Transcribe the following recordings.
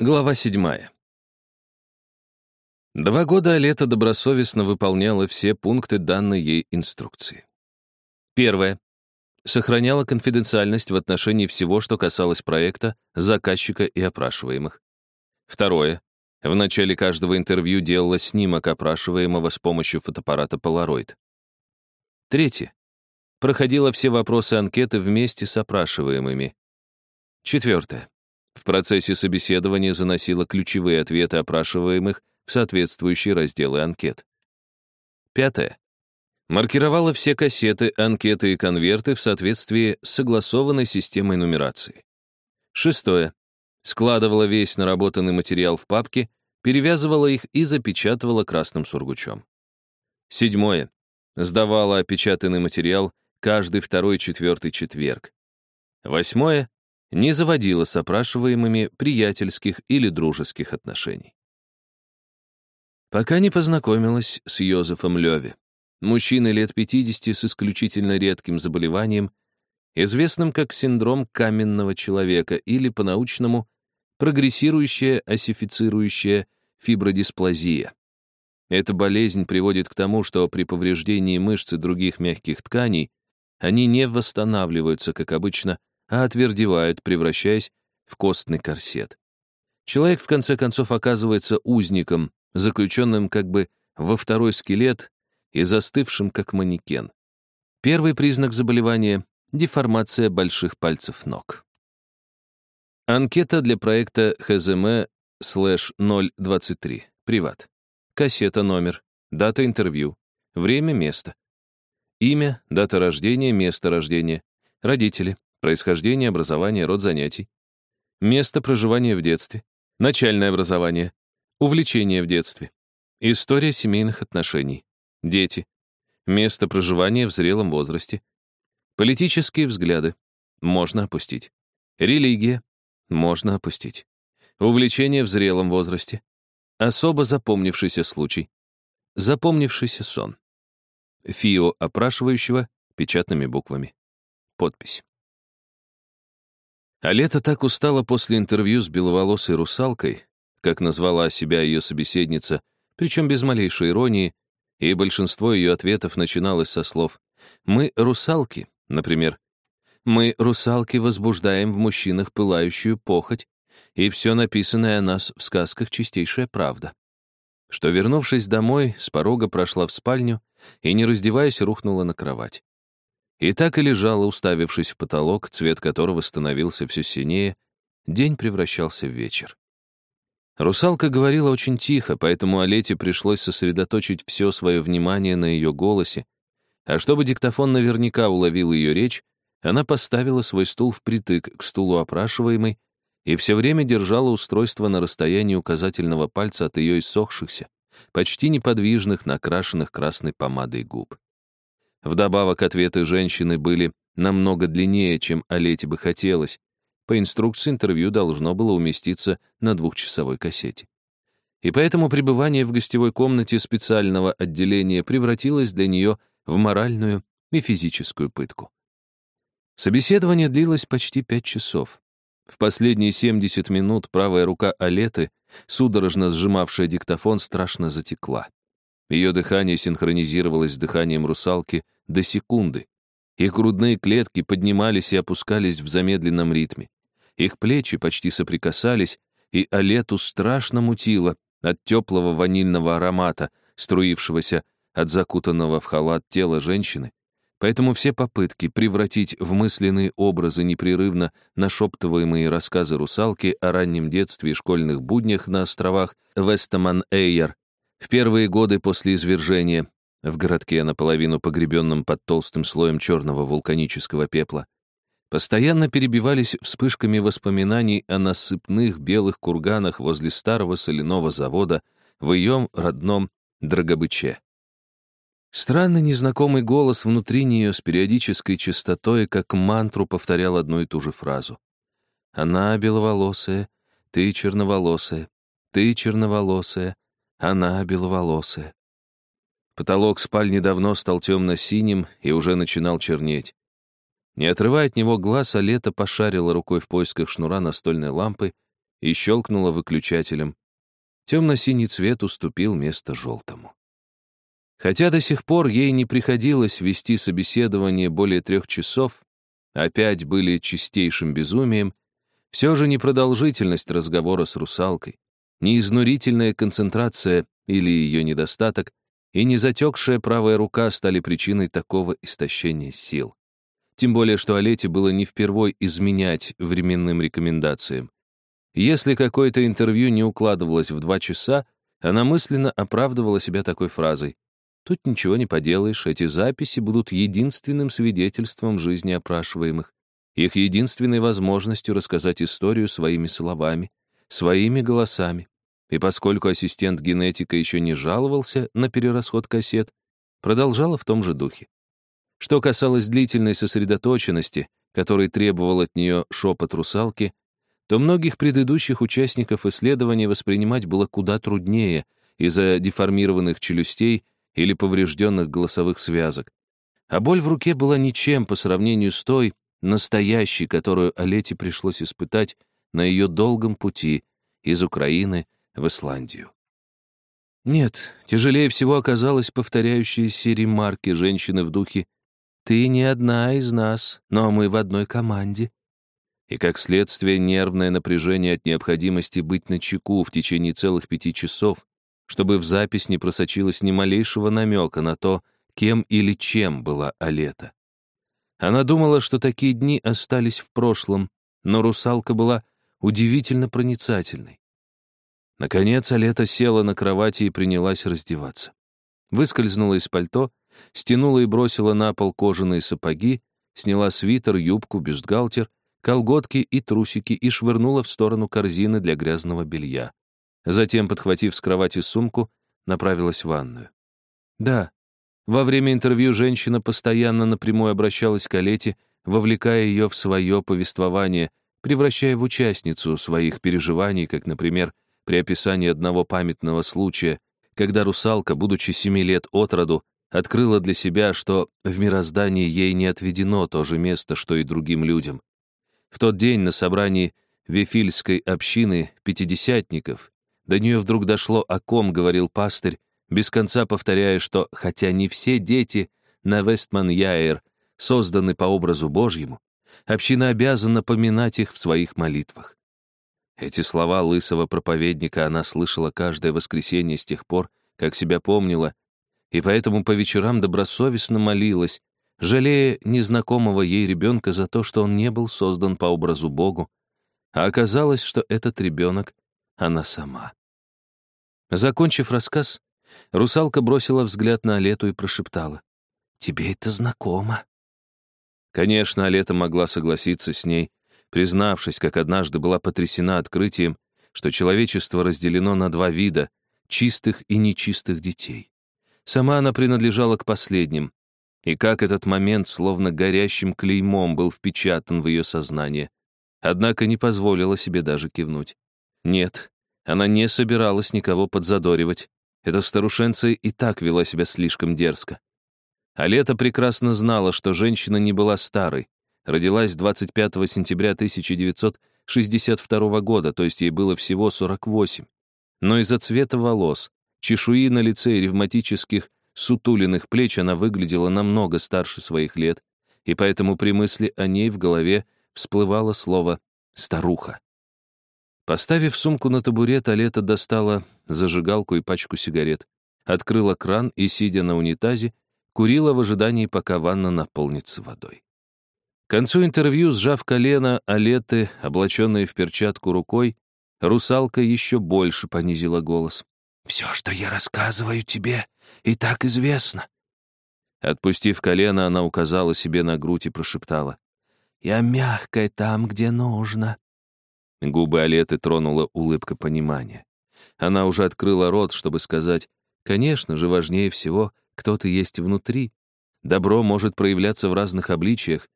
Глава седьмая. Два года Алета добросовестно выполняла все пункты данной ей инструкции. Первое. Сохраняла конфиденциальность в отношении всего, что касалось проекта, заказчика и опрашиваемых. Второе. В начале каждого интервью делала снимок опрашиваемого с помощью фотоаппарата Polaroid. Третье. Проходила все вопросы анкеты вместе с опрашиваемыми. Четвертое. В процессе собеседования заносила ключевые ответы опрашиваемых в соответствующие разделы анкет. Пятое. Маркировала все кассеты, анкеты и конверты в соответствии с согласованной системой нумерации. Шестое. Складывала весь наработанный материал в папки, перевязывала их и запечатывала красным сургучом. Седьмое. Сдавала опечатанный материал каждый второй-четвертый четверг. Восьмое не заводила с опрашиваемыми приятельских или дружеских отношений. Пока не познакомилась с Йозефом Леви, мужчиной лет 50 с исключительно редким заболеванием, известным как синдром каменного человека или по-научному прогрессирующая осифицирующая фибродисплазия. Эта болезнь приводит к тому, что при повреждении мышц и других мягких тканей они не восстанавливаются, как обычно, а отвердевают, превращаясь в костный корсет. Человек, в конце концов, оказывается узником, заключенным как бы во второй скелет и застывшим как манекен. Первый признак заболевания — деформация больших пальцев ног. Анкета для проекта ХЗМ-023. Приват. Кассета, номер, дата интервью, время, место. Имя, дата рождения, место рождения, родители, происхождение, образование, род занятий, место проживания в детстве, начальное образование, увлечение в детстве, история семейных отношений, дети, место проживания в зрелом возрасте, политические взгляды, можно опустить, религия, можно опустить, увлечение в зрелом возрасте, особо запомнившийся случай, запомнившийся сон, ФИО опрашивающего печатными буквами, подпись. А лето так устала после интервью с беловолосой русалкой, как назвала себя ее собеседница, причем без малейшей иронии, и большинство ее ответов начиналось со слов «Мы русалки», например. «Мы, русалки, возбуждаем в мужчинах пылающую похоть, и все написанное о нас в сказках чистейшая правда». Что, вернувшись домой, с порога прошла в спальню и, не раздеваясь, рухнула на кровать. И так и лежала, уставившись в потолок, цвет которого становился все синее, день превращался в вечер. Русалка говорила очень тихо, поэтому Олете пришлось сосредоточить все свое внимание на ее голосе, а чтобы диктофон наверняка уловил ее речь, она поставила свой стул впритык к стулу опрашиваемой и все время держала устройство на расстоянии указательного пальца от ее иссохшихся, почти неподвижных, накрашенных красной помадой губ. Вдобавок, ответы женщины были намного длиннее, чем Олете бы хотелось. По инструкции интервью должно было уместиться на двухчасовой кассете. И поэтому пребывание в гостевой комнате специального отделения превратилось для нее в моральную и физическую пытку. Собеседование длилось почти пять часов. В последние 70 минут правая рука Алеты, судорожно сжимавшая диктофон, страшно затекла. Ее дыхание синхронизировалось с дыханием русалки до секунды. Их грудные клетки поднимались и опускались в замедленном ритме. Их плечи почти соприкасались, и Алету страшно мутило от теплого ванильного аромата, струившегося от закутанного в халат тела женщины. Поэтому все попытки превратить в мысленные образы непрерывно нашептываемые рассказы русалки о раннем детстве и школьных буднях на островах Вестаман-Эйер в первые годы после извержения, в городке, наполовину погребенном под толстым слоем черного вулканического пепла, постоянно перебивались вспышками воспоминаний о насыпных белых курганах возле старого соляного завода в ее родном Драгобыче. Странный незнакомый голос внутри нее с периодической частотой, как мантру, повторял одну и ту же фразу. «Она беловолосая, ты черноволосая, ты черноволосая, она беловолосая. Потолок спальни давно стал темно-синим и уже начинал чернеть. Не отрывая от него глаз, Алета пошарила рукой в поисках шнура настольной лампы и щелкнула выключателем. Темно-синий цвет уступил место желтому. Хотя до сих пор ей не приходилось вести собеседование более трех часов, опять были чистейшим безумием, все же непродолжительность разговора с русалкой, неизнурительная концентрация или ее недостаток и незатекшая правая рука стали причиной такого истощения сил. Тем более, что Олете было не впервой изменять временным рекомендациям. Если какое-то интервью не укладывалось в два часа, она мысленно оправдывала себя такой фразой. «Тут ничего не поделаешь, эти записи будут единственным свидетельством жизни опрашиваемых, их единственной возможностью рассказать историю своими словами, своими голосами. И поскольку ассистент генетика еще не жаловался на перерасход кассет, продолжала в том же духе. Что касалось длительной сосредоточенности, которой требовал от нее шепот русалки, то многих предыдущих участников исследования воспринимать было куда труднее из-за деформированных челюстей или поврежденных голосовых связок. А боль в руке была ничем по сравнению с той, настоящей, которую Олете пришлось испытать на ее долгом пути из Украины в Исландию. Нет, тяжелее всего оказалось повторяющиеся ремарки женщины в духе «Ты не одна из нас, но мы в одной команде». И как следствие нервное напряжение от необходимости быть на чеку в течение целых пяти часов, чтобы в запись не просочилось ни малейшего намека на то, кем или чем была Алета. Она думала, что такие дни остались в прошлом, но русалка была удивительно проницательной. Наконец Алета села на кровати и принялась раздеваться. Выскользнула из пальто, стянула и бросила на пол кожаные сапоги, сняла свитер, юбку, бюстгальтер, колготки и трусики и швырнула в сторону корзины для грязного белья. Затем, подхватив с кровати сумку, направилась в ванную. Да, во время интервью женщина постоянно напрямую обращалась к Олете, вовлекая ее в свое повествование, превращая в участницу своих переживаний, как, например, при описании одного памятного случая, когда русалка, будучи семи лет от роду, открыла для себя, что в мироздании ей не отведено то же место, что и другим людям. В тот день на собрании Вефильской общины пятидесятников до нее вдруг дошло, о ком говорил пастырь, без конца повторяя, что хотя не все дети на Вестман-Яэр созданы по образу Божьему, община обязана поминать их в своих молитвах. Эти слова лысого проповедника она слышала каждое воскресенье с тех пор, как себя помнила, и поэтому по вечерам добросовестно молилась, жалея незнакомого ей ребенка за то, что он не был создан по образу Богу, а оказалось, что этот ребенок — она сама. Закончив рассказ, русалка бросила взгляд на Алету и прошептала. «Тебе это знакомо». Конечно, Алета могла согласиться с ней, признавшись, как однажды была потрясена открытием, что человечество разделено на два вида — чистых и нечистых детей. Сама она принадлежала к последним. И как этот момент словно горящим клеймом был впечатан в ее сознание. Однако не позволила себе даже кивнуть. Нет, она не собиралась никого подзадоривать. Эта старушенция и так вела себя слишком дерзко. А лето прекрасно знала, что женщина не была старой. Родилась 25 сентября 1962 года, то есть ей было всего 48. Но из-за цвета волос, Чешуи на лице и ревматических сутуленных плеч она выглядела намного старше своих лет, и поэтому при мысли о ней в голове всплывало слово «старуха». Поставив сумку на табурет, Алета достала зажигалку и пачку сигарет, открыла кран и, сидя на унитазе, курила в ожидании, пока ванна наполнится водой. К концу интервью, сжав колено Алеты, облаченной в перчатку рукой, русалка еще больше понизила голос. Все, что я рассказываю тебе, и так известно. Отпустив колено, она указала себе на грудь и прошептала. «Я мягкая там, где нужно». Губы Алеты тронула улыбка понимания. Она уже открыла рот, чтобы сказать, «Конечно же, важнее всего, кто ты есть внутри. Добро может проявляться в разных обличиях».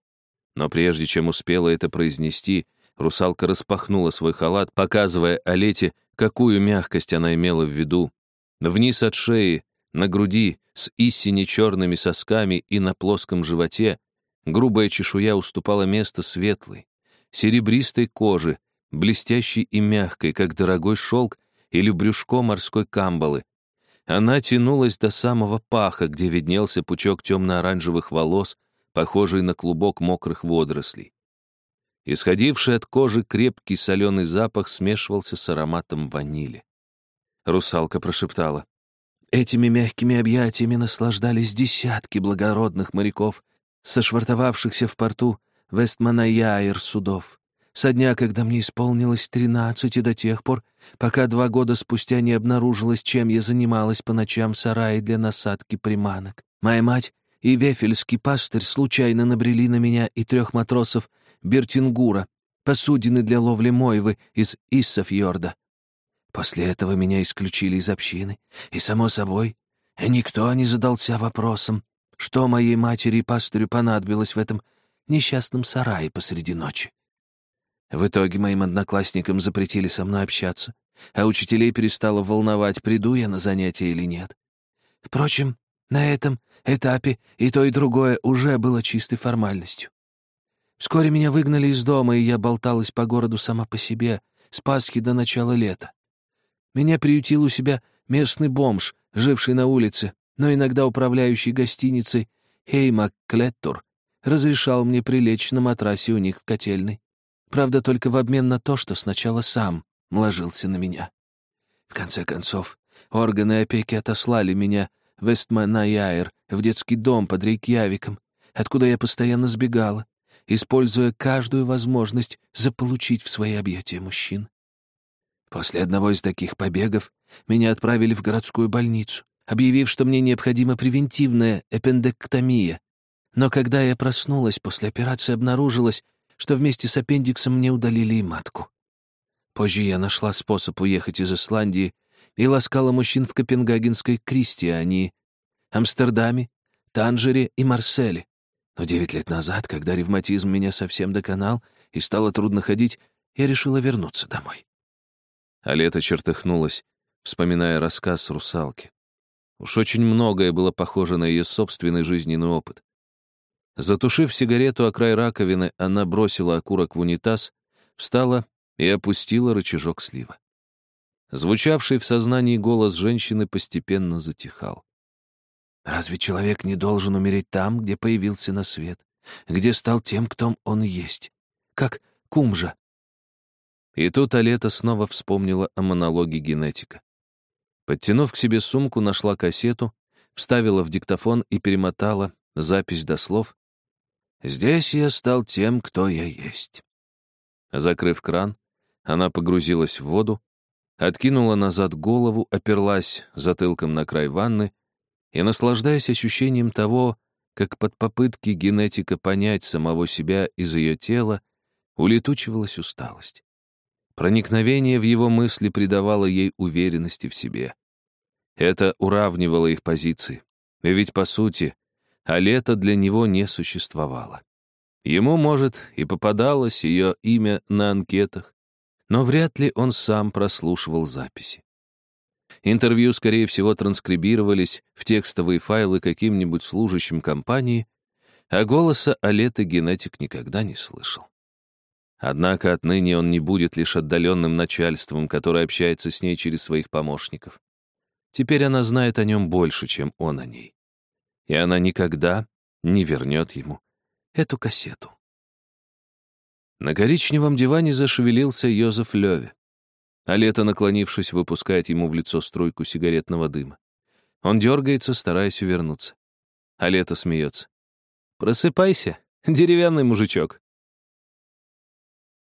Но прежде чем успела это произнести, русалка распахнула свой халат, показывая Алете, какую мягкость она имела в виду. Вниз от шеи, на груди, с истине черными сосками и на плоском животе грубая чешуя уступала место светлой, серебристой кожи, блестящей и мягкой, как дорогой шелк или брюшко морской камбалы. Она тянулась до самого паха, где виднелся пучок темно-оранжевых волос, похожий на клубок мокрых водорослей. Исходивший от кожи крепкий соленый запах смешивался с ароматом ванили. Русалка прошептала. Этими мягкими объятиями наслаждались десятки благородных моряков, сошвартовавшихся в порту Вестманаяир судов. Со дня, когда мне исполнилось тринадцать, и до тех пор, пока два года спустя не обнаружилось, чем я занималась по ночам в сарае для насадки приманок. Моя мать и вефельский пастырь случайно набрели на меня и трех матросов Бертингура, посудины для ловли мойвы из Иссофьорда. После этого меня исключили из общины, и, само собой, никто не задался вопросом, что моей матери и пастырю понадобилось в этом несчастном сарае посреди ночи. В итоге моим одноклассникам запретили со мной общаться, а учителей перестало волновать, приду я на занятия или нет. Впрочем, на этом этапе и то, и другое уже было чистой формальностью. Вскоре меня выгнали из дома, и я болталась по городу сама по себе, с Пасхи до начала лета. Меня приютил у себя местный бомж, живший на улице, но иногда управляющий гостиницей Хеймак Клеттур разрешал мне прилечь на матрасе у них в котельной. Правда, только в обмен на то, что сначала сам ложился на меня. В конце концов, органы опеки отослали меня в Эстманайаэр, в детский дом под Рейкьявиком, откуда я постоянно сбегала, используя каждую возможность заполучить в свои объятия мужчин. После одного из таких побегов меня отправили в городскую больницу, объявив, что мне необходима превентивная эпендектомия. Но когда я проснулась после операции, обнаружилось, что вместе с аппендиксом мне удалили и матку. Позже я нашла способ уехать из Исландии и ласкала мужчин в Копенгагенской Кристиании, Амстердаме, Танжере и Марселе. Но девять лет назад, когда ревматизм меня совсем доконал и стало трудно ходить, я решила вернуться домой. А лето чертыхнулось, вспоминая рассказ русалки. Уж очень многое было похоже на ее собственный жизненный опыт. Затушив сигарету о край раковины, она бросила окурок в унитаз, встала и опустила рычажок слива. Звучавший в сознании голос женщины постепенно затихал. Разве человек не должен умереть там, где появился на свет, где стал тем, кто он есть? Как кумжа. И тут Алета снова вспомнила о монологе генетика. Подтянув к себе сумку, нашла кассету, вставила в диктофон и перемотала запись до слов «Здесь я стал тем, кто я есть». Закрыв кран, она погрузилась в воду, откинула назад голову, оперлась затылком на край ванны и, наслаждаясь ощущением того, как под попытки генетика понять самого себя из ее тела, улетучивалась усталость. Проникновение в его мысли придавало ей уверенности в себе. Это уравнивало их позиции. Ведь, по сути, а лето для него не существовало. Ему, может, и попадалось ее имя на анкетах, но вряд ли он сам прослушивал записи. Интервью, скорее всего, транскрибировались в текстовые файлы каким-нибудь служащим компании, а голоса Алеты генетик никогда не слышал. Однако отныне он не будет лишь отдаленным начальством, которое общается с ней через своих помощников. Теперь она знает о нем больше, чем он о ней. И она никогда не вернет ему эту кассету. На коричневом диване зашевелился Йозеф Леве. А лето, наклонившись, выпускает ему в лицо струйку сигаретного дыма. Он дергается, стараясь увернуться. А лето смеется. «Просыпайся, деревянный мужичок».